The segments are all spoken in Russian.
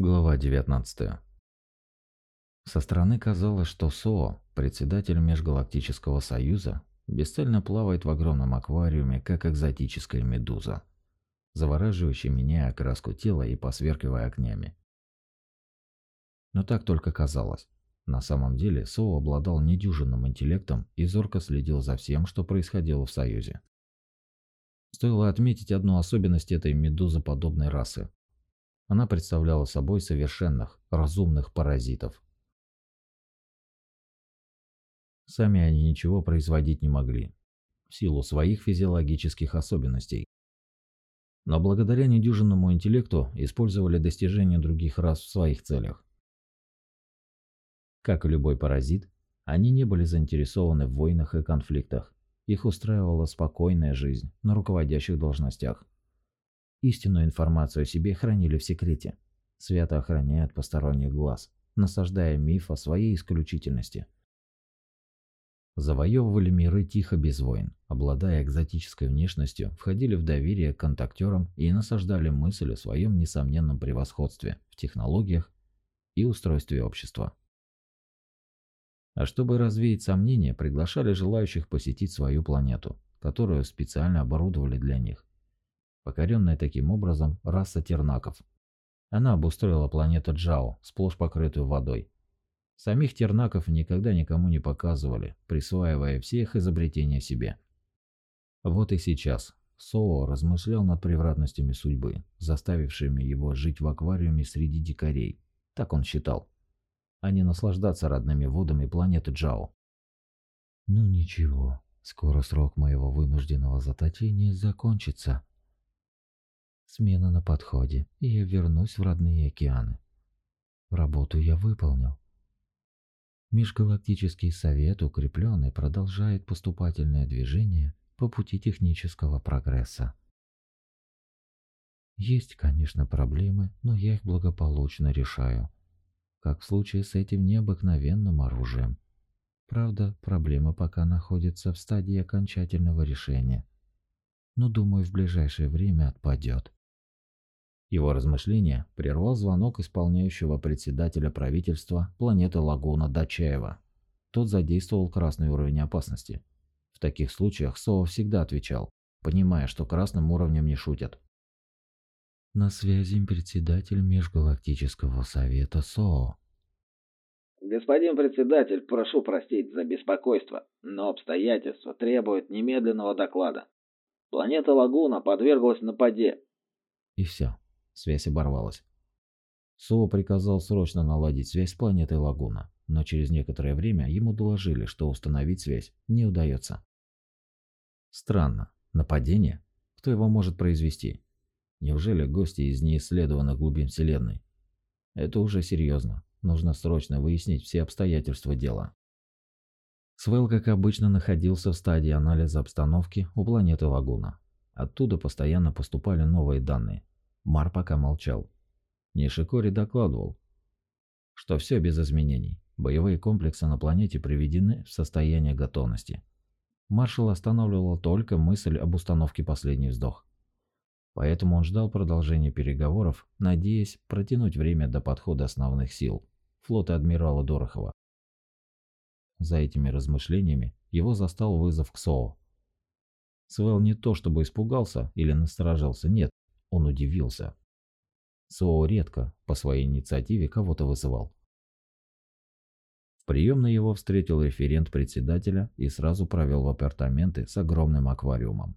Глава 19. Со стороны казалось, что СО, председатель Межгалактического Союза, бесцельно плавает в огромном аквариуме, как экзотическая медуза, завораживающая меняя окраску тела и посверкивая огнями. Но так только казалось. На самом деле СО обладал недюжинным интеллектом и зорко следил за всем, что происходило в Союзе. Стоило отметить одну особенность этой медузоподобной расы. Она представляла собой совершенных, разумных паразитов. Сами они ничего производить не могли, в силу своих физиологических особенностей. Но благодаря недюжинному интеллекту использовали достижения других рас в своих целях. Как и любой паразит, они не были заинтересованы в войнах и конфликтах. Их устраивала спокойная жизнь на руководящих должностях. Истинную информацию о себе хранили в секрете, свято охраняя от посторонних глаз, насаждая миф о своей исключительности. Завоевывали миры тихо без войн, обладая экзотической внешностью, входили в доверие к контактерам и насаждали мысль о своем несомненном превосходстве в технологиях и устройстве общества. А чтобы развеять сомнения, приглашали желающих посетить свою планету, которую специально оборудовали для них покоренная таким образом раса тернаков. Она обустроила планету Джао, сплошь покрытую водой. Самих тернаков никогда никому не показывали, присваивая все их изобретения себе. Вот и сейчас Соо размышлял над превратностями судьбы, заставившими его жить в аквариуме среди дикарей, так он считал, а не наслаждаться родными водами планеты Джао. «Ну ничего, скоро срок моего вынужденного заточения закончится», Смена на подходе, и я вернусь в родные океаны. Работу я выполнил. Межгалактический совет укрепленный продолжает поступательное движение по пути технического прогресса. Есть, конечно, проблемы, но я их благополучно решаю. Как в случае с этим необыкновенным оружием. Правда, проблема пока находится в стадии окончательного решения. Но думаю, в ближайшее время отпадет. Его размышления прервал звонок исполняющего председателя правительства планеты Лагуна Дачаева. Тот задействовал красный уровень опасности. В таких случаях Сова всегда отвечал, понимая, что красным уровнем не шутят. На связи председатель Межгалактического совета СОО. Господин председатель, прошу простить за беспокойство, но обстоятельства требуют немедленного доклада. Планета Лагуна подверглась нападе. И все. Связь оборвалась. Сова приказал срочно наладить связь с планетой Лагуна, но через некоторое время ему доложили, что установить связь не удается. Странно. Нападение? Кто его может произвести? Неужели гости из неисследованных глубин Вселенной? Это уже серьезно. Нужно срочно выяснить все обстоятельства дела. Свел, как обычно, находился в стадии анализа обстановки у планеты Лагуна. Оттуда постоянно поступали новые данные, Мар пока молчал. Нишикори докладывал, что все без изменений. Боевые комплексы на планете приведены в состояние готовности. Маршал останавливала только мысль об установке «Последний вздох». Поэтому он ждал продолжения переговоров, надеясь протянуть время до подхода основных сил флота адмирала Дорохова. За этими размышлениями его застал вызов к СОО. Свел не то чтобы испугался или насторожился, нет, он удивился. Суо редко по своей инициативе кого-то вызывал. В приемной его встретил референт председателя и сразу провел в апартаменты с огромным аквариумом.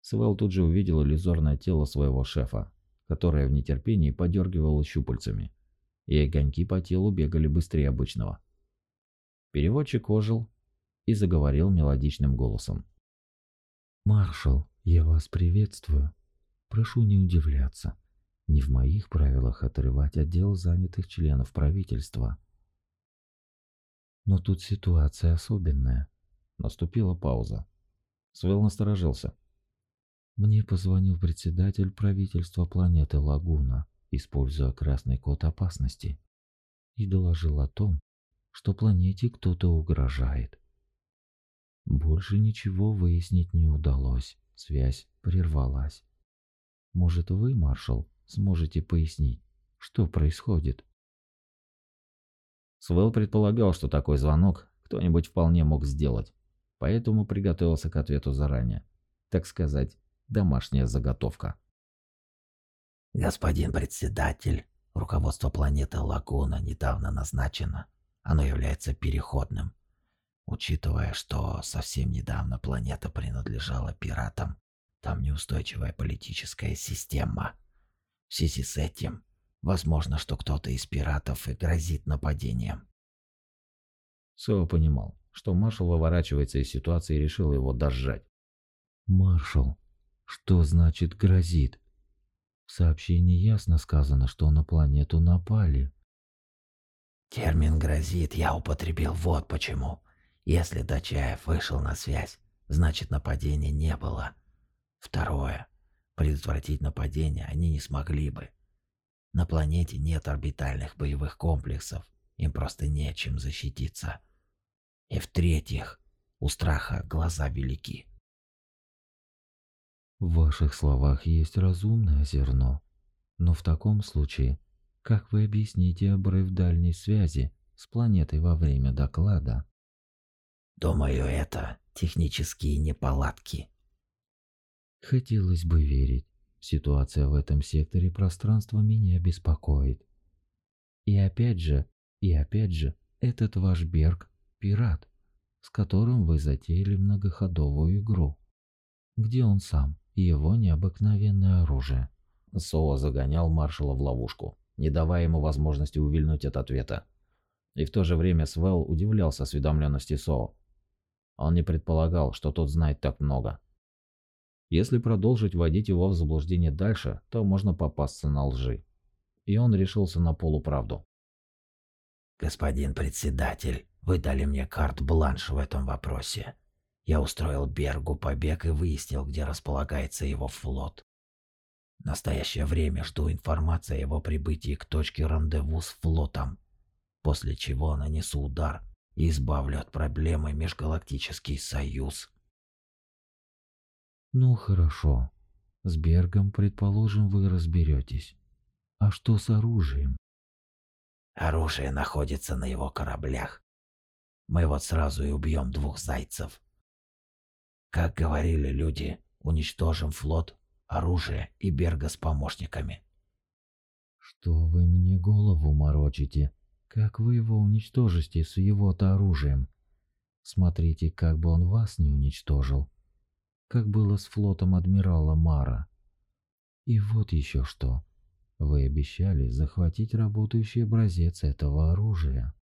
Свел тут же увидел иллюзорное тело своего шефа, которое в нетерпении подергивало щупальцами, и огоньки по телу бегали быстрее обычного. Переводчик ожил и заговорил мелодичным голосом. «Маршал, я вас приветствую. Прошу не удивляться. Не в моих правилах отрывать отдел занятых членов правительства. Но тут ситуация особенная. Наступила пауза. Свел насторожился. Мне позвонил председатель правительства планеты Лагуна, используя красный код опасности, и доложил о том, что планете кто-то угрожает. Больше ничего выяснить не удалось, связь прервалась. Может, вы, маршал, сможете пояснить, Что происходит? Свел предполагал, что такой звонок кто-нибудь вполне мог сделать, поэтому приготовился к ответу заранее. Так сказать, домашняя заготовка. Господин председатель, руководство планеты Лагуна недавно назначено. Оно является переходным. Учитывая, что совсем недавно планета принадлежала пиратам, там неустойчивая политическая система. В связи с этим, возможно, что кто-то из пиратов и грозит нападением. Соа понимал, что маршал выворачивается из ситуации и решил его дожать. «Маршал, что значит грозит?» В сообщении ясно сказано, что на планету напали. Термин «грозит» я употребил вот почему. Если Дачаев вышел на связь, значит нападения не было. Второе. Предотвратить нападение они не смогли бы. На планете нет орбитальных боевых комплексов, им просто нечем защититься. И в-третьих, у страха глаза велики. В ваших словах есть разумное зерно. Но в таком случае, как вы объясните обрыв дальней связи с планетой во время доклада? Думаю, это технические неполадки. Хотелось бы верить. Ситуация в этом секторе пространства меня беспокоит. И опять же, и опять же, этот ваш Берг – пират, с которым вы затеяли многоходовую игру. Где он сам и его необыкновенное оружие? Соа загонял маршала в ловушку, не давая ему возможности увильнуть от ответа. И в то же время Свел удивлялся осведомленности Соа. Он не предполагал, что тот знает так много. Если продолжить вводить его в заблуждение дальше, то можно попасться на лжи. И он решился на полуправду. «Господин председатель, вы дали мне карт-бланш в этом вопросе. Я устроил Бергу побег и выяснил, где располагается его флот. В настоящее время жду информации о его прибытии к точке рандеву с флотом, после чего нанесу удар и избавлю от проблемы Межгалактический Союз. Ну хорошо. С Бергом, предположим, вы разберетесь. А что с оружием? Оружие находится на его кораблях. Мы вот сразу и убьем двух зайцев. Как говорили люди, уничтожим флот, оружие и Берга с помощниками. Что вы мне голову морочите? Как вы его уничтожите с его-то оружием? Смотрите, как бы он вас не уничтожил. Как было с флотом адмирала Мара. И вот еще что. Вы обещали захватить работающий образец этого оружия.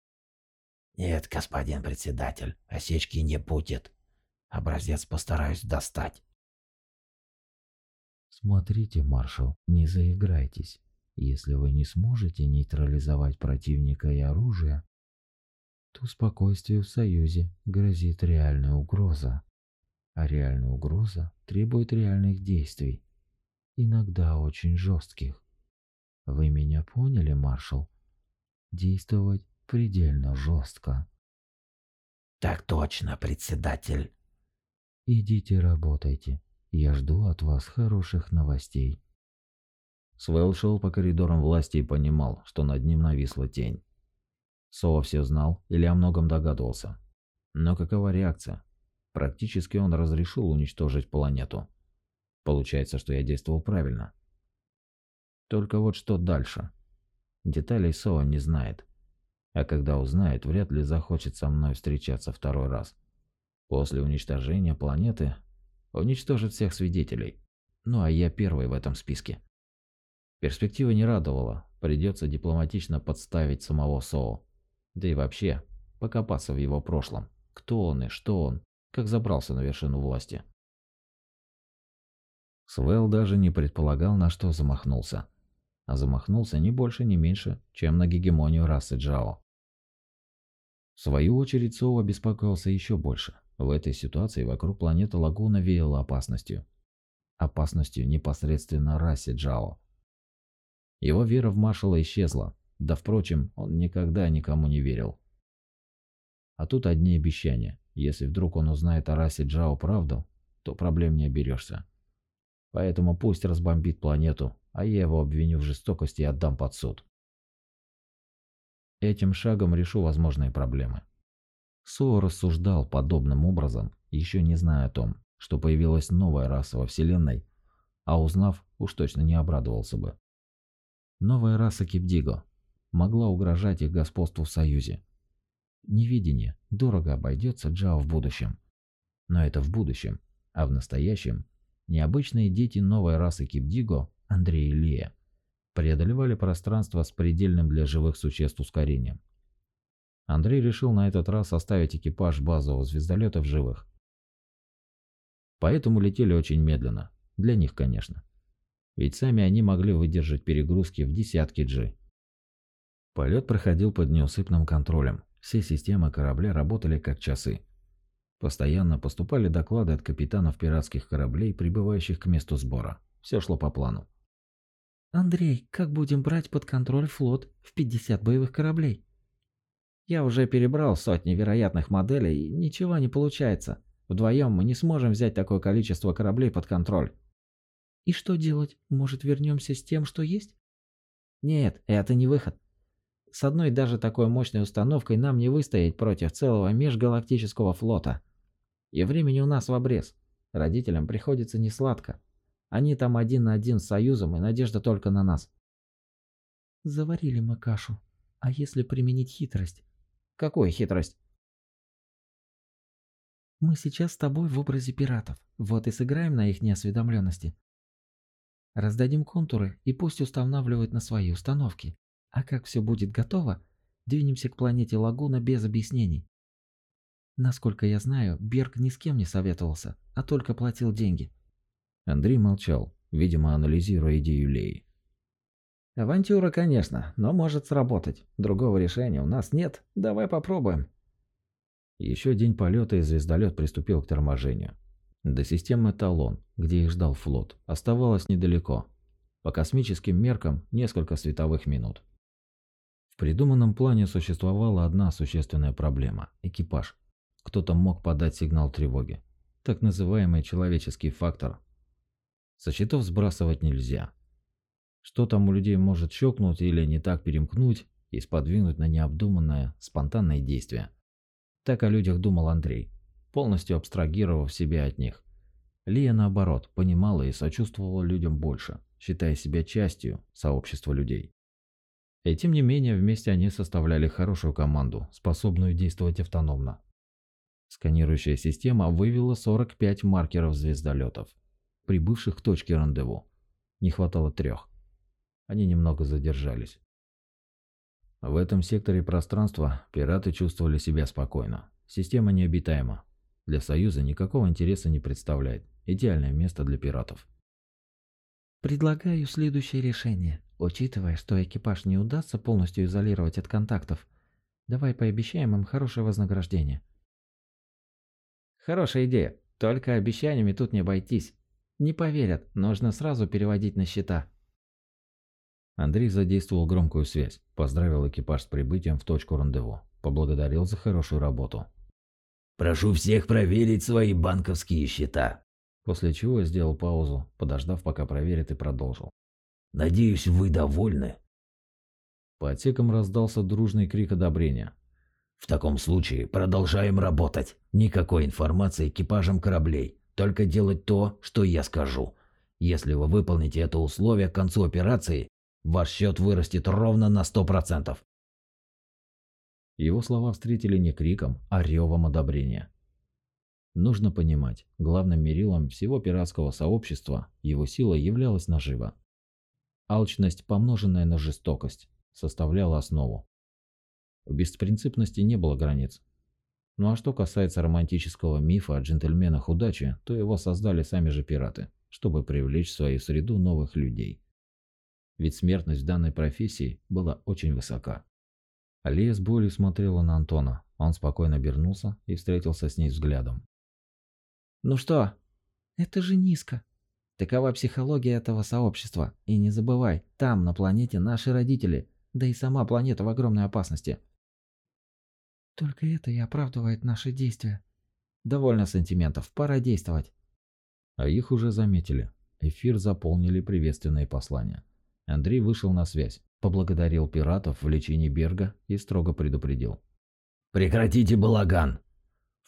Нет, господин председатель, осечки не будет. Образец постараюсь достать. Смотрите, маршал, не заиграйтесь. Если вы не сможете нейтрализовать противника и оружие, то спокойствию в Союзе грозит реальная угроза. А реальная угроза требует реальных действий, иногда очень жестких. Вы меня поняли, маршал? Действовать предельно жестко. Так точно, председатель. Идите работайте. Я жду от вас хороших новостей. Свел шел по коридорам власти и понимал, что над ним нависла тень. Сова все знал или о многом догадывался. Но какова реакция? Практически он разрешил уничтожить планету. Получается, что я действовал правильно. Только вот что дальше? Деталей Сова не знает. А когда узнает, вряд ли захочет со мной встречаться второй раз. После уничтожения планеты уничтожит всех свидетелей. Ну а я первый в этом списке. Перспектива не радовала, придется дипломатично подставить самого Соу. Да и вообще, покопаться в его прошлом. Кто он и что он, как забрался на вершину власти. Свел даже не предполагал, на что замахнулся. А замахнулся не больше, не меньше, чем на гегемонию расы Джао. В свою очередь Соу обеспокоился еще больше. В этой ситуации вокруг планеты Лагуна веяла опасностью. Опасностью непосредственно расе Джао. Его вера в маршала исчезла, да впрочем, он никогда никому не верил. А тут одни обещания. Если вдруг он узнает о расе Джао правду, то проблем не оберешься. Поэтому пусть разбомбит планету, а я его обвиню в жестокости и отдам под суд. Этим шагом решу возможные проблемы. Со рассуждал подобным образом, еще не зная о том, что появилась новая раса во Вселенной, а узнав, уж точно не обрадовался бы. Новая раса Кипдиго могла угрожать их господству в Союзе. Невидение дорого обойдется Джао в будущем. Но это в будущем, а в настоящем необычные дети новой расы Кипдиго, Андрей и Лия, преодолевали пространство с предельным для живых существ ускорением. Андрей решил на этот раз оставить экипаж базового звездолета в живых. Поэтому летели очень медленно, для них, конечно. Ведь сами они могли выдержать перегрузки в десятки G. Полет проходил под неусыпным контролем. Все системы корабля работали как часы. Постоянно поступали доклады от капитанов пиратских кораблей, прибывающих к месту сбора. Все шло по плану. «Андрей, как будем брать под контроль флот в 50 боевых кораблей?» «Я уже перебрал сотни вероятных моделей, и ничего не получается. Вдвоем мы не сможем взять такое количество кораблей под контроль». «И что делать? Может, вернемся с тем, что есть?» «Нет, это не выход. С одной даже такой мощной установкой нам не выстоять против целого межгалактического флота. И времени у нас в обрез. Родителям приходится несладко. Они там один на один с Союзом, и надежда только на нас. Заварили мы кашу. А если применить хитрость? Какую хитрость? Мы сейчас с тобой в образе пиратов. Вот и сыграем на их неосведомленности. Раздадим контуры и пусть устанавливают на свои установки. А как все будет готово, двинемся к планете Лагуна без объяснений. Насколько я знаю, Берг ни с кем не советовался, а только платил деньги. Андрей молчал, видимо, анализируя идею Леи. «Авантюра, конечно, но может сработать. Другого решения у нас нет. Давай попробуем». Еще день полета и звездолет приступил к торможению. До системы Талон, где их ждал флот, оставалось недалеко. По космическим меркам несколько световых минут. В придуманном плане существовала одна существенная проблема – экипаж. Кто-то мог подать сигнал тревоги. Так называемый человеческий фактор, со счетов сбрасывать нельзя. Что там у людей может щелкнуть или не так перемкнуть и сподвинуть на необдуманное, спонтанное действие. Так о людях думал Андрей, полностью абстрагировав себя от них. Лия, наоборот, понимала и сочувствовала людям больше, считая себя частью сообщества людей. И тем не менее, вместе они составляли хорошую команду, способную действовать автономно. Сканирующая система вывела 45 маркеров звездолетов, прибывших к точке рандеву. Не хватало трех. Они немного задержались. В этом секторе пространства пираты чувствовали себя спокойно. Система необитаема. Для Союза никакого интереса не представляет. Идеальное место для пиратов. Предлагаю следующее решение. Учитывая, что экипаж не удастся полностью изолировать от контактов, давай пообещаем им хорошее вознаграждение. Хорошая идея. Только обещаниями тут не обойтись. Не поверят, нужно сразу переводить на счета. Андрей задействовал громкую связь, поздравил экипаж с прибытием в точку рандеву, поблагодарил за хорошую работу. «Прошу всех проверить свои банковские счета», после чего сделал паузу, подождав, пока проверит и продолжил. «Надеюсь, вы довольны?» По отсекам раздался дружный крик одобрения. «В таком случае продолжаем работать. Никакой информации экипажам кораблей. Только делать то, что я скажу. Если вы выполните это условие к концу операции, ваш счет вырастет ровно на 100%. Его слова встретили не криком, а ревом одобрения. Нужно понимать, главным мерилом всего пиратского сообщества его сила являлась нажива. Алчность, помноженная на жестокость, составляла основу. В беспринципности не было границ. Ну а что касается романтического мифа о джентльменах удачи, то его создали сами же пираты, чтобы привлечь в свою среду новых людей. Ведь смертность в данной профессии была очень высока. Алия с болью смотрела на Антона. Он спокойно обернулся и встретился с ней взглядом. «Ну что?» «Это же низко». Такова психология этого сообщества. И не забывай, там, на планете, наши родители, да и сама планета в огромной опасности. Только это и оправдывает наши действия. Довольно сантиментов, пора действовать. А их уже заметили. Эфир заполнили приветственные послания. Андрей вышел на связь, поблагодарил пиратов в лечении Берга и строго предупредил. «Прекратите балаган!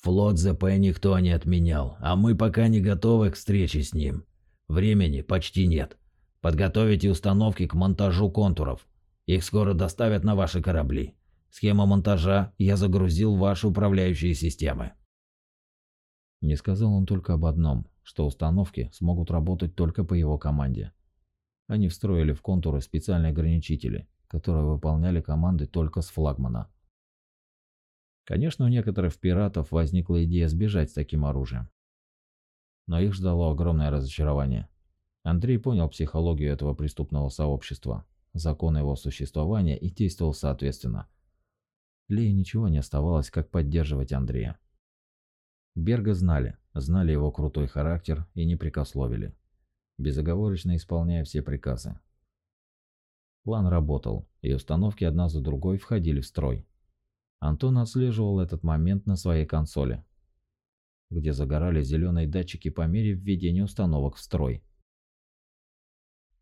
Флот ЗП никто не отменял, а мы пока не готовы к встрече с ним. Времени почти нет. Подготовите установки к монтажу контуров. Их скоро доставят на ваши корабли. Схема монтажа я загрузил в ваши управляющие системы. Не сказал он только об одном, что установки смогут работать только по его команде. Они встроили в контуры специальные ограничители, которые выполняли команды только с флагмана. Конечно, у некоторых пиратов возникла идея сбежать с таким оружием. Но их ждало огромное разочарование. Андрей понял психологию этого преступного сообщества, законы его существования и действовал соответственно. Лее ничего не оставалось, как поддерживать Андрея. Берга знали, знали его крутой характер и не прикословили, безоговорочно исполняя все приказы. План работал, и установки одна за другой входили в строй. Антон отслеживал этот момент на своей консоли, где загорались зеленые датчики по мере введения установок в строй.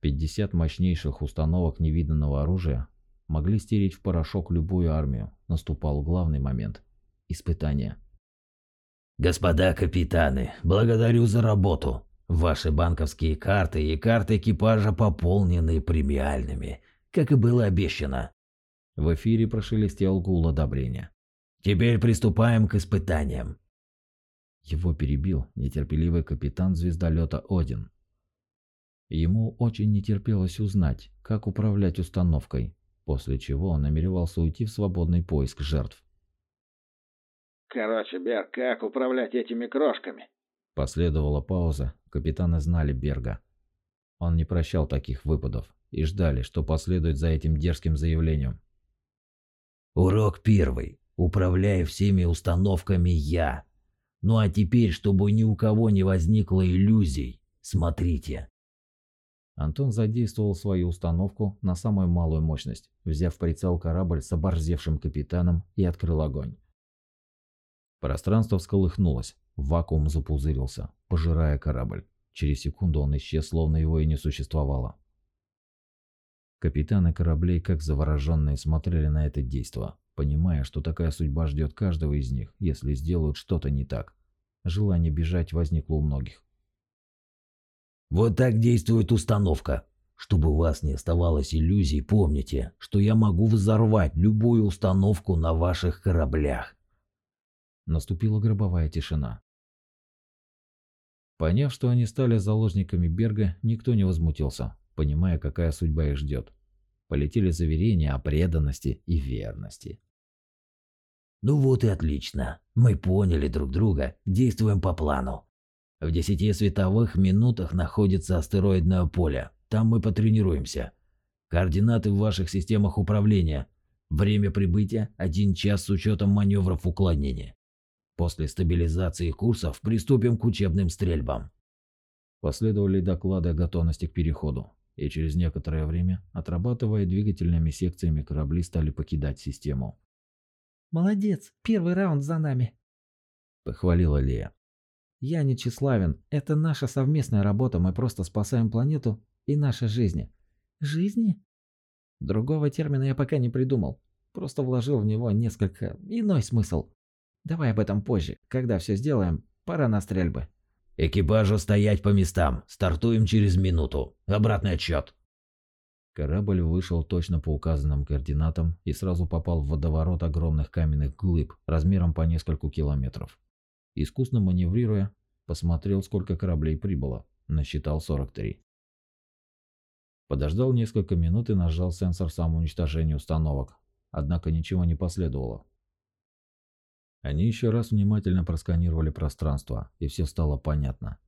50 мощнейших установок невиданного оружия могли стереть в порошок любую армию. Наступал главный момент – испытание. «Господа капитаны, благодарю за работу. Ваши банковские карты и карты экипажа пополнены премиальными, как и было обещано». В эфире прошелестел гул одобрения. «Теперь приступаем к испытаниям». Его перебил нетерпеливый капитан звездолета Один. Ему очень не терпелось узнать, как управлять установкой, после чего он намеревался уйти в свободный поиск жертв. «Короче, Берг, как управлять этими крошками?» Последовала пауза, капитаны знали Берга. Он не прощал таких выпадов и ждали, что последует за этим дерзким заявлением. «Урок первый. Управляю всеми установками я. Ну а теперь, чтобы ни у кого не возникло иллюзий, смотрите. Антон задействовал свою установку на самую малую мощность, взяв в прицел корабль с оборзевшим капитаном и открыл огонь. Пространство всколыхнулось, вакуум запузырился, пожирая корабль. Через секунду он исчез, словно его и не существовало. Капитаны кораблей, как завороженные, смотрели на это действо, понимая, что такая судьба ждет каждого из них, если сделают что-то не так. Желание бежать возникло у многих. Вот так действует установка. Чтобы у вас не оставалось иллюзий, помните, что я могу взорвать любую установку на ваших кораблях. Наступила гробовая тишина. Поняв, что они стали заложниками Берга, никто не возмутился, понимая, какая судьба их ждет. Полетели заверения о преданности и верности. Ну вот и отлично. Мы поняли друг друга, действуем по плану. В десяти световых минутах находится астероидное поле. Там мы потренируемся. Координаты в ваших системах управления. Время прибытия – один час с учетом маневров уклонения. После стабилизации курсов приступим к учебным стрельбам. Последовали доклады о готовности к переходу, и через некоторое время, отрабатывая двигательными секциями, корабли стали покидать систему. «Молодец, первый раунд за нами», – похвалила Лея. Я не тщеславен. Это наша совместная работа. Мы просто спасаем планету и наши жизни. Жизни? Другого термина я пока не придумал. Просто вложил в него несколько иной смысл. Давай об этом позже. Когда все сделаем, пора на стрельбы. Экипажу стоять по местам. Стартуем через минуту. Обратный отсчет. Корабль вышел точно по указанным координатам и сразу попал в водоворот огромных каменных глыб размером по нескольку километров. Искусно маневрируя, посмотрел, сколько кораблей прибыло. Насчитал 43. Подождал несколько минут и нажал сенсор самоуничтожения установок. Однако ничего не последовало. Они еще раз внимательно просканировали пространство, и все стало понятно.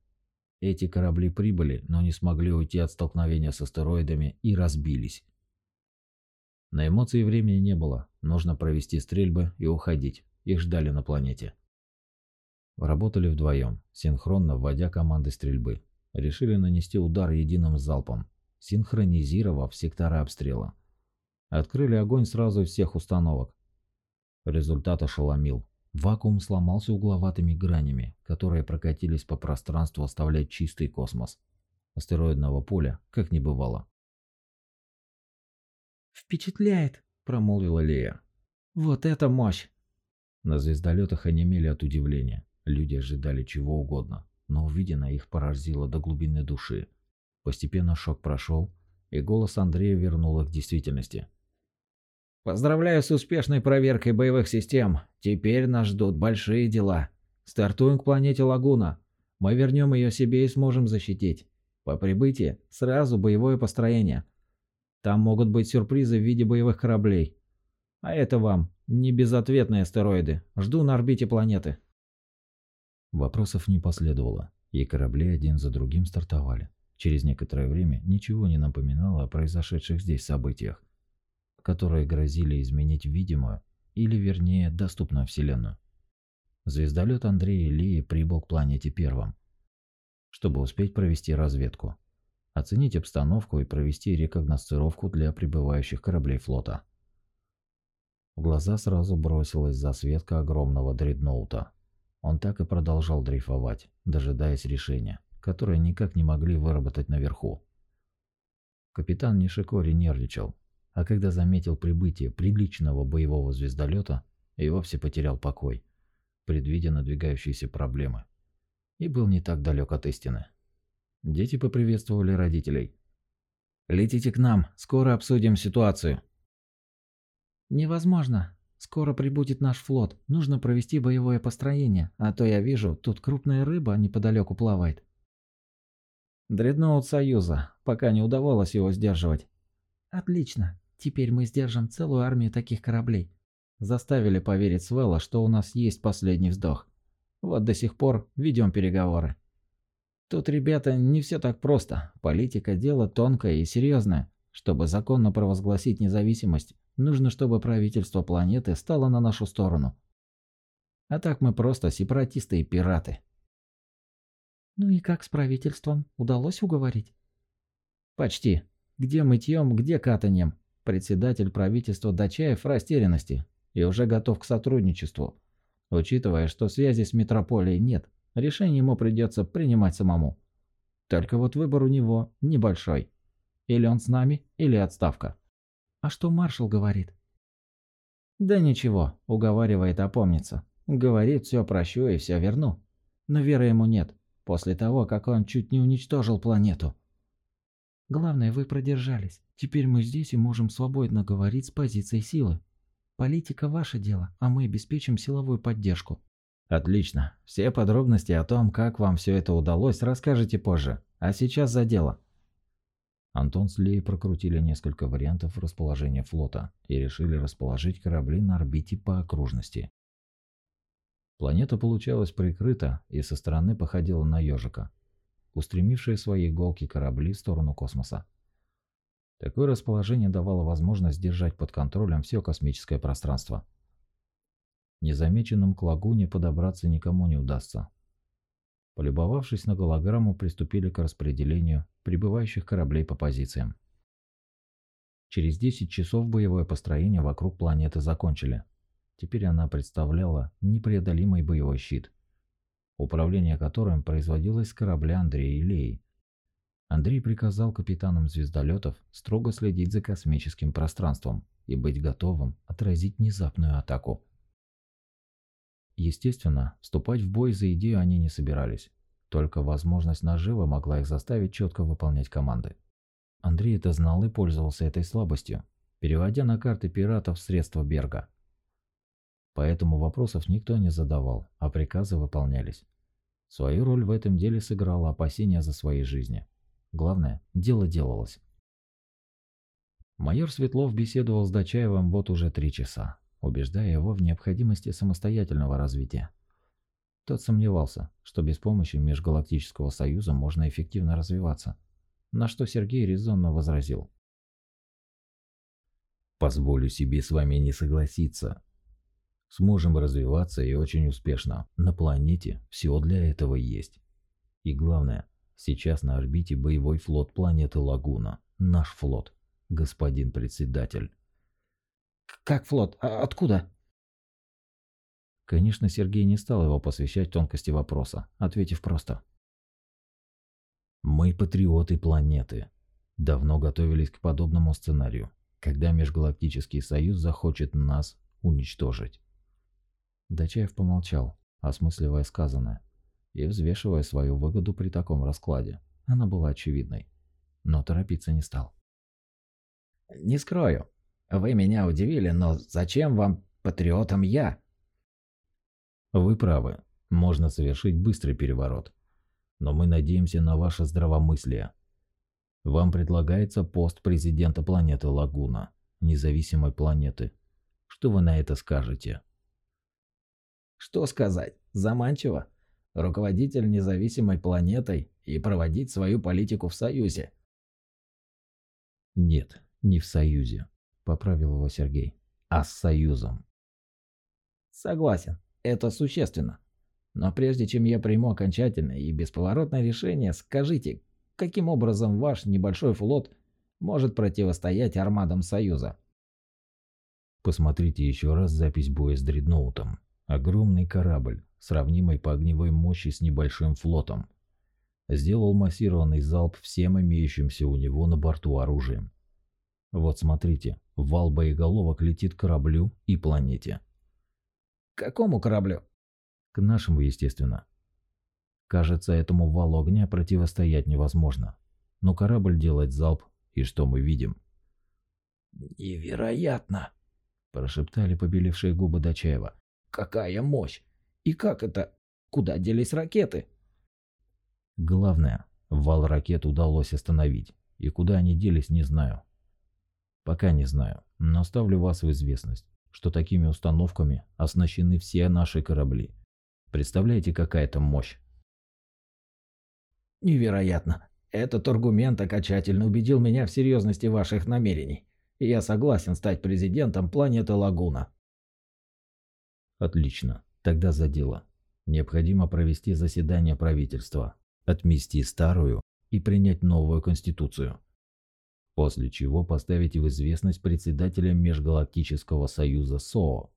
Эти корабли прибыли, но не смогли уйти от столкновения с астероидами и разбились. На эмоции времени не было, нужно провести стрельбы и уходить. Их ждали на планете. Работали вдвоем, синхронно вводя команды стрельбы. Решили нанести удар единым залпом, синхронизировав сектора обстрела. Открыли огонь сразу из всех установок. Результат ошеломил. Вакуум сломался угловатыми гранями, которые прокатились по пространству, оставляя чистый космос. Астероидного поля как не бывало. «Впечатляет», – промолвила Лея. «Вот это мощь!» На звездолетах онемели от удивления. Люди ожидали чего угодно, но увиденное их поразило до глубины души. Постепенно шок прошел, и голос Андрея вернул их к действительности. Поздравляю с успешной проверкой боевых систем. Теперь нас ждут большие дела. Стартуем к планете Лагуна. Мы вернем ее себе и сможем защитить. По прибытии сразу боевое построение. Там могут быть сюрпризы в виде боевых кораблей. А это вам не безответные астероиды. Жду на орбите планеты. Вопросов не последовало, и корабли один за другим стартовали. Через некоторое время ничего не напоминало о произошедших здесь событиях которые грозили изменить видимую, или вернее, доступную Вселенную. Звездолет Андрея Лии прибыл к планете первым, чтобы успеть провести разведку, оценить обстановку и провести рекогносцировку для прибывающих кораблей флота. В глаза сразу бросилась засветка огромного дредноута. Он так и продолжал дрейфовать, дожидаясь решения, которое никак не могли выработать наверху. Капитан Нишикори нервничал, а когда заметил прибытие приличного боевого звездолета, и вовсе потерял покой, предвидя надвигающиеся проблемы. И был не так далек от истины. Дети поприветствовали родителей. «Летите к нам, скоро обсудим ситуацию». «Невозможно. Скоро прибудет наш флот. Нужно провести боевое построение, а то я вижу, тут крупная рыба неподалеку плавает». Дредноут Союза, пока не удавалось его сдерживать. «Отлично. Теперь мы сдержим целую армию таких кораблей. Заставили поверить Свелла, что у нас есть последний вздох. Вот до сих пор ведем переговоры. Тут, ребята, не все так просто. Политика – дело тонкое и серьезное. Чтобы законно провозгласить независимость, нужно, чтобы правительство планеты стало на нашу сторону. А так мы просто сепаратисты и пираты. Ну и как с правительством? Удалось уговорить? Почти. Где мытьем, где катанием. Председатель правительства Дачаев в растерянности и уже готов к сотрудничеству. Учитывая, что связи с метрополией нет, решение ему придется принимать самому. Только вот выбор у него небольшой. Или он с нами, или отставка. А что маршал говорит? Да ничего, уговаривает опомниться. Говорит, все прощу и все верну. Но веры ему нет, после того, как он чуть не уничтожил планету. Главное, вы продержались. Теперь мы здесь и можем свободно говорить с позиции силы. Политика – ваше дело, а мы обеспечим силовую поддержку. Отлично. Все подробности о том, как вам все это удалось, расскажете позже. А сейчас за дело. Антон с Леей прокрутили несколько вариантов расположения флота и решили расположить корабли на орбите по окружности. Планета получалась прикрыта и со стороны походила на ежика, устремившие свои иголки корабли в сторону космоса. Такое расположение давало возможность держать под контролем все космическое пространство. Незамеченным к лагуне подобраться никому не удастся. Полюбовавшись на голограмму, приступили к распределению прибывающих кораблей по позициям. Через 10 часов боевое построение вокруг планеты закончили. Теперь она представляла непреодолимый боевой щит, управление которым производилось с корабля Андрея и Леи. Андрей приказал капитанам звездолетов строго следить за космическим пространством и быть готовым отразить внезапную атаку. Естественно, вступать в бой за идею они не собирались. Только возможность нажива могла их заставить четко выполнять команды. Андрей это знал и пользовался этой слабостью, переводя на карты пиратов средства Берга. Поэтому вопросов никто не задавал, а приказы выполнялись. Свою роль в этом деле сыграло опасение за свои жизни. Главное, дело делалось. Майор Светлов беседовал с Дачаевым вот уже три часа, убеждая его в необходимости самостоятельного развития. Тот сомневался, что без помощи Межгалактического Союза можно эффективно развиваться, на что Сергей резонно возразил. «Позволю себе с вами не согласиться. Сможем развиваться и очень успешно. На планете все для этого есть. И главное, сейчас на орбите боевой флот планеты Лагуна. Наш флот, господин председатель. Как флот? А откуда? Конечно, Сергей не стал его посвящать тонкости вопроса, ответив просто. Мы патриоты планеты. Давно готовились к подобному сценарию. когда Межгалактический Союз захочет нас уничтожить. Дачаев помолчал, осмысливая сказанное и взвешивая свою выгоду при таком раскладе. Она была очевидной, но торопиться не стал. «Не скрою, вы меня удивили, но зачем вам, патриотам, я?» «Вы правы, можно совершить быстрый переворот, но мы надеемся на ваше здравомыслие. Вам предлагается пост президента планеты Лагуна, независимой планеты. Что вы на это скажете?» Что сказать? Заманчиво. Руководитель независимой планетой и проводить свою политику в Союзе. Нет, не в Союзе, поправил его Сергей, а с Союзом. Согласен, это существенно. Но прежде чем я приму окончательное и бесповоротное решение, скажите, каким образом ваш небольшой флот может противостоять армадам Союза? Посмотрите еще раз запись боя с дредноутом. Огромный корабль, сравнимый по огневой мощи с небольшим флотом, сделал массированный залп всем имеющимся у него на борту оружием. Вот смотрите, вал боеголовок летит к кораблю и планете. К какому кораблю? К нашему, естественно. Кажется, этому валу огня противостоять невозможно. Но корабль делает залп, и что мы видим? «Невероятно!» – прошептали побелевшие губы Дачаева. Какая мощь! И как это? Куда делись ракеты? Главное, вал ракет удалось остановить. И куда они делись, не знаю. Пока не знаю, но ставлю вас в известность, что такими установками оснащены все наши корабли. Представляете, какая это мощь? Невероятно. Этот аргумент окончательно убедил меня в серьезности ваших намерений. И я согласен стать президентом планеты Лагуна. Отлично. Тогда за дело. Необходимо провести заседание правительства, отмести старую и принять новую конституцию. После чего поставить в известность председателя Межгалактического союза СОО.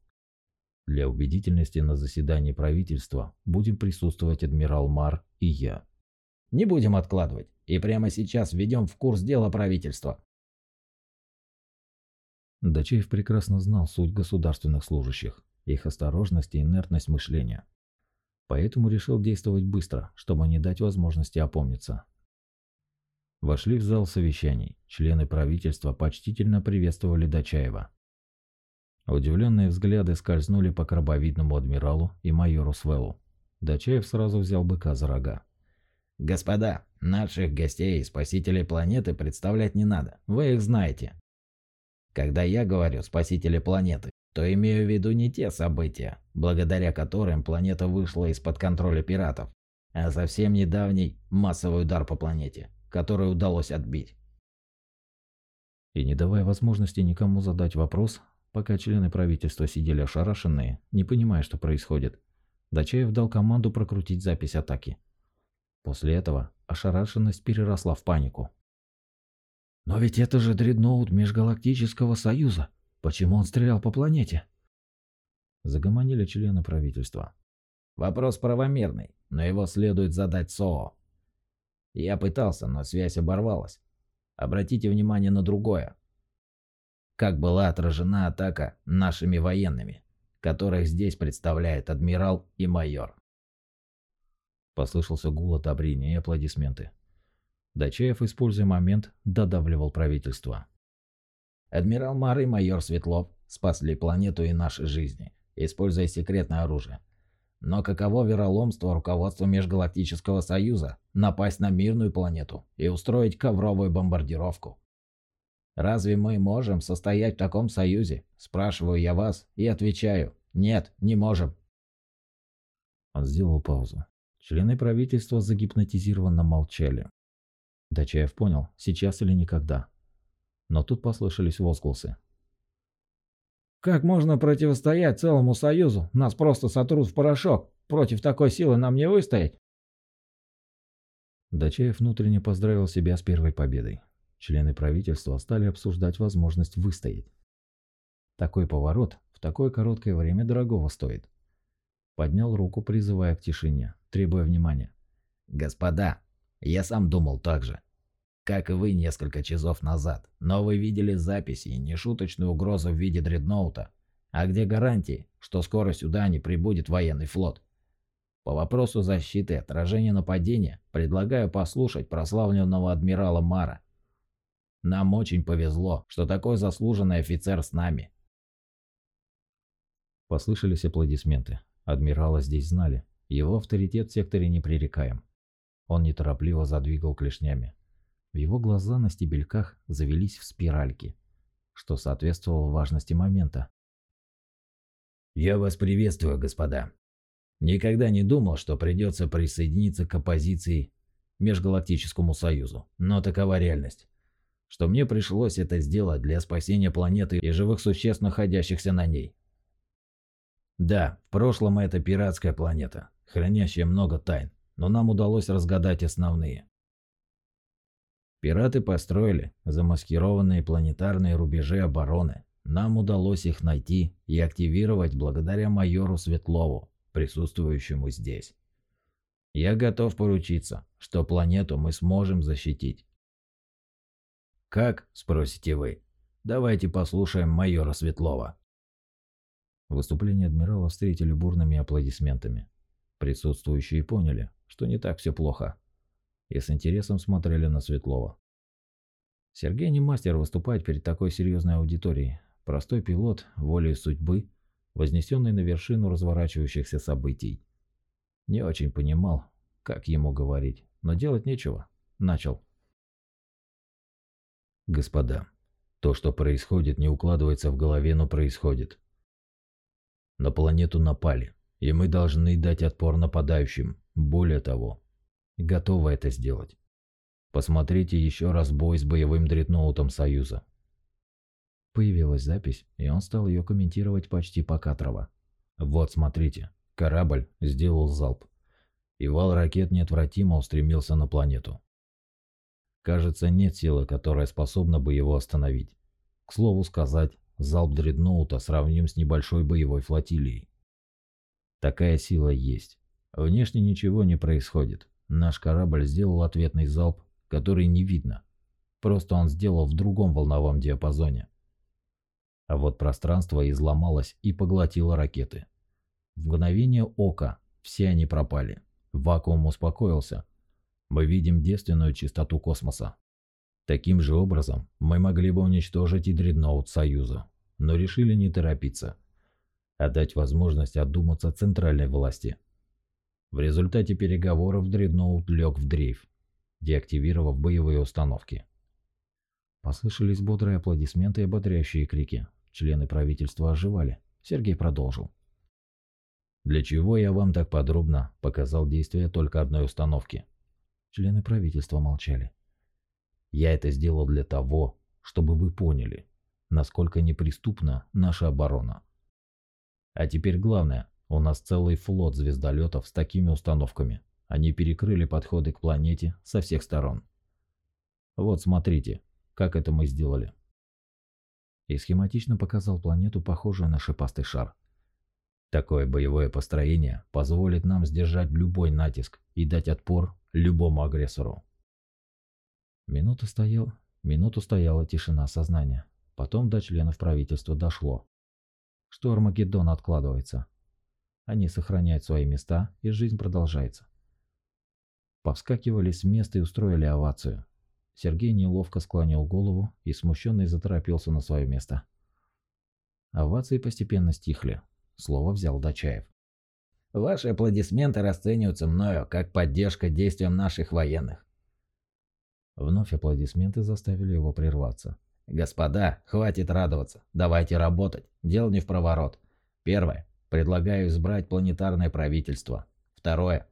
Для убедительности на заседании правительства будем присутствовать адмирал Мар и я. Не будем откладывать и прямо сейчас введем в курс дела правительства. Дачаев прекрасно знал суть государственных служащих их осторожность и инертность мышления. Поэтому решил действовать быстро, чтобы не дать возможности опомниться. Вошли в зал совещаний. Члены правительства почтительно приветствовали Дачаева. Удивленные взгляды скользнули по крабовидному адмиралу и майору Свеллу. Дачаев сразу взял быка за рога. «Господа, наших гостей и спасителей планеты представлять не надо, вы их знаете. Когда я говорю «спасители планеты», то имею в виду не те события, благодаря которым планета вышла из-под контроля пиратов, а совсем недавний массовый удар по планете, который удалось отбить. И не давая возможности никому задать вопрос, пока члены правительства сидели ошарашенные, не понимая, что происходит, Дачаев дал команду прокрутить запись атаки. После этого ошарашенность переросла в панику. «Но ведь это же дредноут Межгалактического Союза!» Почему он стрелял по планете? Загомонили члены правительства. Вопрос правомерный, но его следует задать СОО. Я пытался, но связь оборвалась. Обратите внимание на другое. Как была отражена атака нашими военными, которых здесь представляет адмирал и майор. Послышался гул одобрения и аплодисменты. Дачаев, используя момент, додавливал правительство. Адмирал Мар и майор Светлов спасли планету и наши жизни, используя секретное оружие. Но каково вероломство руководства Межгалактического Союза напасть на мирную планету и устроить ковровую бомбардировку? Разве мы можем состоять в таком союзе? Спрашиваю я вас и отвечаю. Нет, не можем. Он сделал паузу. Члены правительства загипнотизированно молчали. Дачаев понял, сейчас или никогда но тут послышались возгласы. «Как можно противостоять целому союзу? Нас просто сотрут в порошок. Против такой силы нам не выстоять!» Дачаев внутренне поздравил себя с первой победой. Члены правительства стали обсуждать возможность выстоять. Такой поворот в такое короткое время дорогого стоит. Поднял руку, призывая к тишине, требуя внимания. «Господа, я сам думал так же. Как и вы несколько часов назад. Но вы видели записи и нешуточную угрозу в виде дредноута. А где гарантии, что скоро сюда не прибудет военный флот? По вопросу защиты и отражения нападения предлагаю послушать прославленного адмирала Мара. Нам очень повезло, что такой заслуженный офицер с нами. Послышались аплодисменты. Адмирала здесь знали. Его авторитет в секторе непререкаем. Он неторопливо задвигал клешнями. Его глаза на стебельках завелись в спиральки, что соответствовало важности момента. «Я вас приветствую, господа. Никогда не думал, что придется присоединиться к оппозиции Межгалактическому Союзу, но такова реальность. Что мне пришлось это сделать для спасения планеты и живых существ, находящихся на ней. Да, в прошлом это пиратская планета, хранящая много тайн, но нам удалось разгадать основные. Пираты построили замаскированные планетарные рубежи обороны. Нам удалось их найти и активировать благодаря майору Светлову, присутствующему здесь. Я готов поручиться, что планету мы сможем защитить. Как, спросите вы? Давайте послушаем майора Светлова. Выступление адмирала встретили бурными аплодисментами. Присутствующие поняли, что не так все плохо, и с интересом смотрели на Светлова. Сергей не мастер выступать перед такой серьезной аудиторией. Простой пилот, волей судьбы, вознесенный на вершину разворачивающихся событий. Не очень понимал, как ему говорить, но делать нечего. Начал. Господа, то, что происходит, не укладывается в голове, но происходит. На планету напали, и мы должны дать отпор нападающим. Более того, готовы это сделать. Посмотрите еще раз бой с боевым дредноутом Союза. Появилась запись, и он стал ее комментировать почти покатрово. Вот смотрите, корабль сделал залп, и вал ракет неотвратимо устремился на планету. Кажется, нет силы, которая способна бы его остановить. К слову сказать, залп дредноута сравним с небольшой боевой флотилией. Такая сила есть. Внешне ничего не происходит. Наш корабль сделал ответный залп, который не видно. Просто он сделал в другом волновом диапазоне. А вот пространство изломалось и поглотило ракеты. В мгновение ока все они пропали. Вакуум успокоился. Мы видим девственную чистоту космоса. Таким же образом мы могли бы уничтожить и дредноут Союза, но решили не торопиться, а дать возможность отдуматься центральной власти. В результате переговоров дредноут лег в дрейф, деактивировав боевые установки. Послышались бодрые аплодисменты и ободряющие крики. Члены правительства оживали. Сергей продолжил. Для чего я вам так подробно показал действия только одной установки? Члены правительства молчали. Я это сделал для того, чтобы вы поняли, насколько неприступна наша оборона. А теперь главное, у нас целый флот звездолетов с такими установками. Они перекрыли подходы к планете со всех сторон. Вот смотрите, как это мы сделали. И схематично показал планету, похожую на шипастый шар. Такое боевое построение позволит нам сдержать любой натиск и дать отпор любому агрессору. Минута стоял, минуту стояла тишина сознания. Потом до членов правительства дошло, что Армагеддон откладывается. Они сохраняют свои места, и жизнь продолжается. Повскакивали с места и устроили овацию. Сергей неловко склонил голову и смущенный заторопился на свое место. Овации постепенно стихли. Слово взял Дачаев. Ваши аплодисменты расцениваются мною как поддержка действиям наших военных. Вновь аплодисменты заставили его прерваться. Господа, хватит радоваться. Давайте работать. Дело не в проворот. Первое. Предлагаю избрать планетарное правительство. Второе.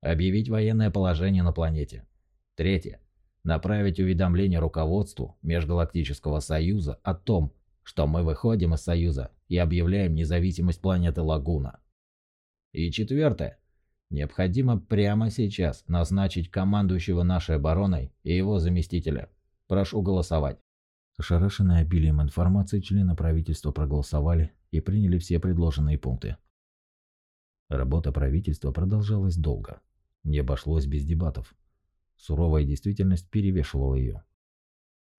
Объявить военное положение на планете. Третье. Направить уведомление руководству Межгалактического Союза о том, что мы выходим из Союза и объявляем независимость планеты Лагуна. И четвертое. Необходимо прямо сейчас назначить командующего нашей обороной и его заместителя. Прошу голосовать. Ошарашенные обилием информации члены правительства проголосовали и приняли все предложенные пункты. Работа правительства продолжалась долго. Не обошлось без дебатов. суровая действительность перевешивала ее.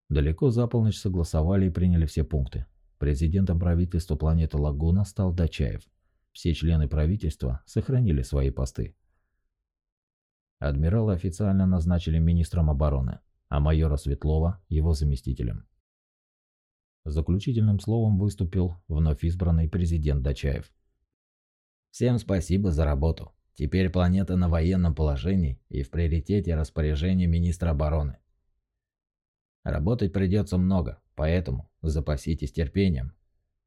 Далеко за полночь согласовали и приняли все пункты. Президентом правительства планеты Лагуна стал Дачаев. Все члены правительства сохранили свои посты. Адмирала официально назначили министром обороны, а майора Светлова – его заместителем. Заключительным словом выступил вновь избранный президент Дачаев. Всем спасибо за работу. Теперь планета на военном положении и в приоритете распоряжения министра обороны. Работать придется много, поэтому запаситесь терпением.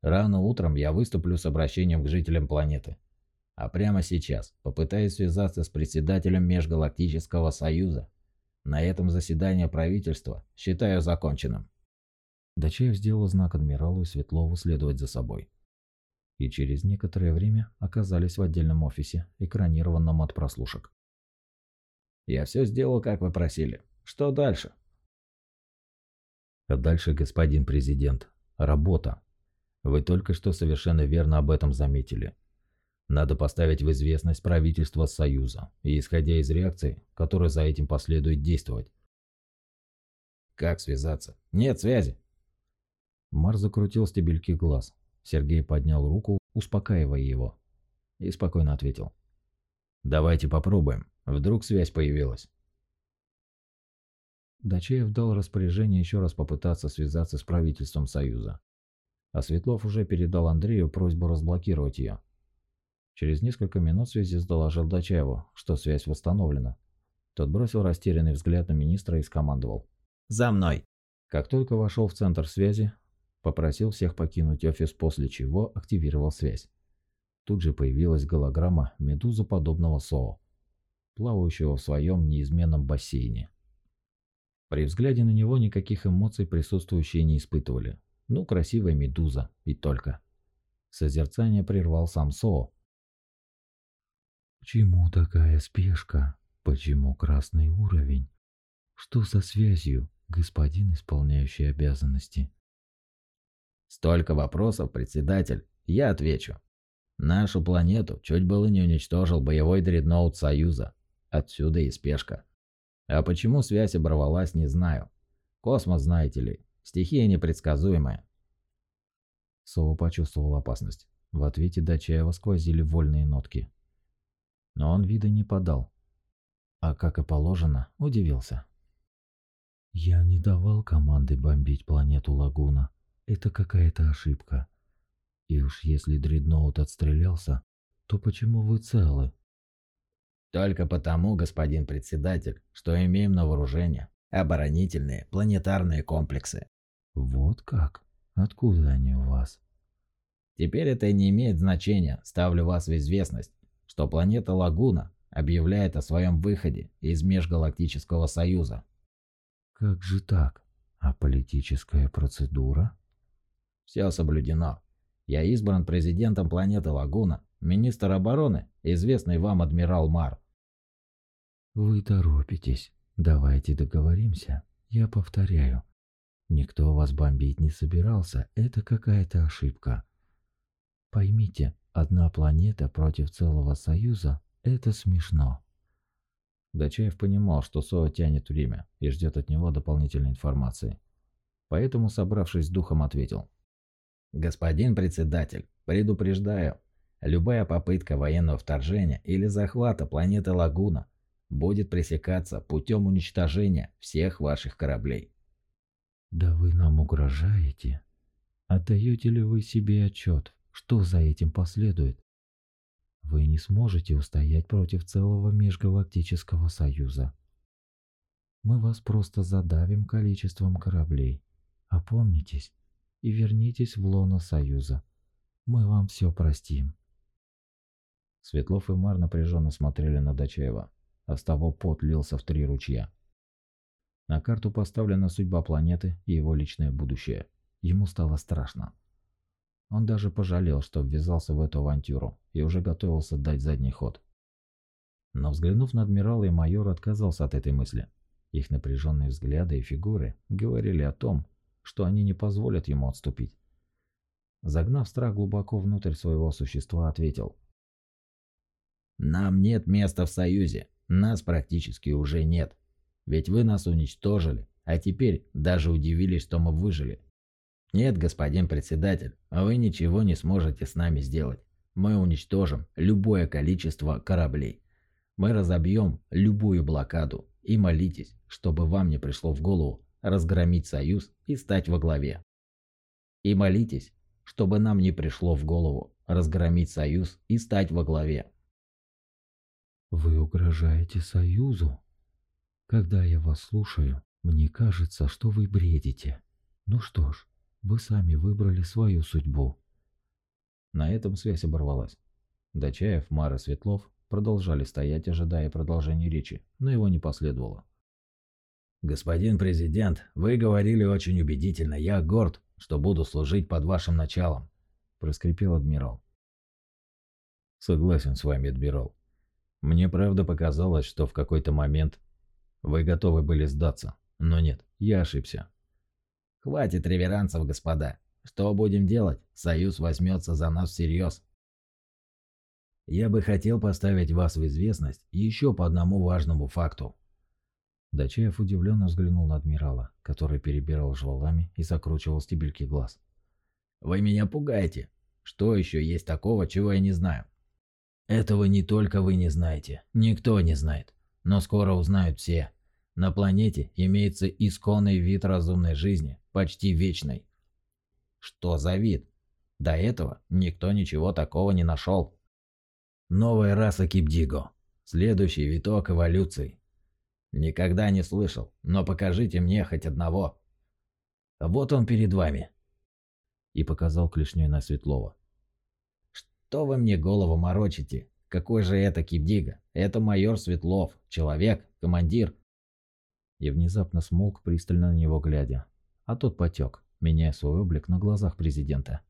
Рано утром я выступлю с обращением к жителям планеты. А прямо сейчас попытаюсь связаться с председателем Межгалактического Союза. На этом заседание правительства считаю законченным. Дачаев сделал знак адмиралу и Светлову следовать за собой. И через некоторое время оказались в отдельном офисе, экранированном от прослушек. «Я все сделал, как вы просили. Что дальше?» «А дальше, господин президент, работа. Вы только что совершенно верно об этом заметили. Надо поставить в известность правительство Союза и, исходя из реакции, которая за этим последует, действовать. Как связаться? Нет связи. Мар закрутил стебельки глаз. Сергей поднял руку, успокаивая его. И спокойно ответил. «Давайте попробуем. Вдруг связь появилась». Дачеев дал распоряжение еще раз попытаться связаться с правительством Союза. А Светлов уже передал Андрею просьбу разблокировать ее. Через несколько минут связист доложил Дачаеву, что связь восстановлена. Тот бросил растерянный взгляд на министра и скомандовал. «За мной!» Как только вошел в центр связи, попросил всех покинуть офис, после чего активировал связь. Тут же появилась голограмма медузоподобного СОО, плавающего в своем неизменном бассейне. При взгляде на него никаких эмоций присутствующие не испытывали. Ну, красивая медуза, и только. Созерцание прервал сам СОО, Почему такая спешка? Почему красный уровень? Что со связью, господин исполняющий обязанности? Столько вопросов, председатель. Я отвечу. Нашу планету чуть было не уничтожил боевой дредноут Союза. Отсюда и спешка. А почему связь оборвалась, не знаю. Космос, знаете ли, стихия непредсказуемая. Сова почувствовал опасность. В ответе Дачаева сквозили вольные нотки но он вида не подал. А как и положено, удивился. «Я не давал команды бомбить планету Лагуна. Это какая-то ошибка. И уж если дредноут отстрелялся, то почему вы целы?» «Только потому, господин председатель, что имеем на вооружение оборонительные планетарные комплексы». «Вот как? Откуда они у вас?» «Теперь это не имеет значения, ставлю вас в известность что планета Лагуна объявляет о своем выходе из Межгалактического Союза. Как же так? А политическая процедура? Все соблюдено. Я избран президентом планеты Лагуна, министр обороны, известный вам адмирал Мар. Вы торопитесь. Давайте договоримся. Я повторяю. Никто вас бомбить не собирался. Это какая-то ошибка. Поймите, Одна планета против целого Союза – это смешно. Дачаев понимал, что Соа тянет время и ждет от него дополнительной информации. Поэтому, собравшись с духом, ответил. «Господин председатель, предупреждаю, любая попытка военного вторжения или захвата планеты Лагуна будет пресекаться путем уничтожения всех ваших кораблей». «Да вы нам угрожаете? Отдаете ли вы себе отчет что за этим последует? Вы не сможете устоять против целого межгалактического союза. Мы вас просто задавим количеством кораблей. Опомнитесь и вернитесь в лоно союза. Мы вам все простим. Светлов и Мар напряженно смотрели на Дачаева, а с того пот лился в три ручья. На карту поставлена судьба планеты и его личное будущее. Ему стало страшно. Он даже пожалел, что ввязался в эту авантюру и уже готовился дать задний ход. Но взглянув на адмирала и майора, отказался от этой мысли. Их напряженные взгляды и фигуры говорили о том, что они не позволят ему отступить. Загнав страх глубоко внутрь своего существа, ответил. «Нам нет места в Союзе. Нас практически уже нет. Ведь вы нас уничтожили, а теперь даже удивились, что мы выжили. Нет, господин председатель, вы ничего не сможете с нами сделать. Мы уничтожим любое количество кораблей. Мы разобьем любую блокаду. И молитесь, чтобы вам не пришло в голову разгромить союз и стать во главе. И молитесь, чтобы нам не пришло в голову разгромить союз и стать во главе. Вы угрожаете союзу? Когда я вас слушаю, мне кажется, что вы бредите. Ну что ж, вы сами выбрали свою судьбу. На этом связь оборвалась. Дачаев, Мара Светлов продолжали стоять, ожидая продолжения речи, но его не последовало. «Господин президент, вы говорили очень убедительно. Я горд, что буду служить под вашим началом», – проскрипел адмирал. «Согласен с вами, адмирал. Мне правда показалось, что в какой-то момент вы готовы были сдаться, но нет, я ошибся». «Хватит реверансов, господа. Что будем делать? Союз возьмется за нас всерьез». «Я бы хотел поставить вас в известность еще по одному важному факту», Дачаев удивленно взглянул на адмирала, который перебирал жвалами и закручивал стебельки глаз. «Вы меня пугаете. Что еще есть такого, чего я не знаю?» «Этого не только вы не знаете. Никто не знает. Но скоро узнают все. На планете имеется исконный вид разумной жизни, почти вечный». «Что за вид? До этого никто ничего такого не нашел». «Новая раса Кипдиго. Следующий виток эволюции. Никогда не слышал, но покажите мне хоть одного. Вот он перед вами. И показал клешней на Светлова. Что вы мне голову морочите? Какой же это Кипдига? Это майор Светлов, человек, командир. И внезапно смолк, пристально на него глядя. А тот потек, меняя свой облик на глазах президента.